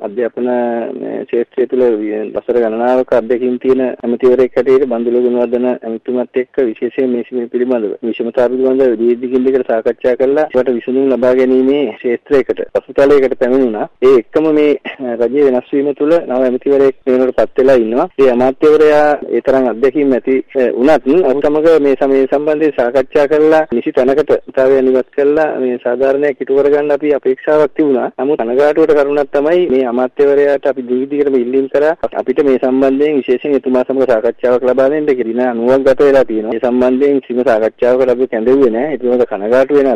අධ්‍යාපන ක්ෂේත්‍රය තුළ වසර ගණනාවක අධ්‍යක්ෂින් තියෙන ඇමතිවරයෙක් හැටියට බන්දුල ගුණවර්ධන ඇමතුමත් එක්ක විශේෂයෙන් මේ සිමේ පිළිබඳව විෂමතා පිළිබඳව දීර්ඝකින් දිගට සාකච්ඡා කළා. ඒකට විසඳුම් ලබා ගැනීමේ ක්ෂේත්‍රයකට පසුතලයකට පැමිණුණා. ඒ එක්කම මේ රජයේ වෙනස් වීම තුළ නව ඇමතිවරයෙක් වෙනකොට පත් වෙලා ඉන්නවා. ඒ අමාත්‍යවරයා ඒ තරම් අධ්‍යක්ෂින් ඇති වුණත් ඔහු සමග මේ සමය සම්බන්ධයෙන් සාකච්ඡා කරලා නිසි තැනකට තාවයන් ඉවත් කළා මේ සාධාරණයක් ඉටු කරගන්න අපි අපේක්ෂාවක් තිබුණා. නමුත් කනගාටුවට කරුණක් තමයි මේ අමාත්‍යවරයාට අපි දීර්ඝ ඉල්ලීම් කරා අපිට මේ සම්බන්ධයෙන් විශේෂයෙන් එතුමා සමග සාකච්ඡාවක් ලබා දෙන්න කියලා නුවන්ගත වෙලා තියෙනවා. මේ සම්බන්ධයෙන් කිසිම සාකච්ඡාවක ලැබෙ කැඳෙන්නේ නැහැ. ඒක කනගාටු වෙන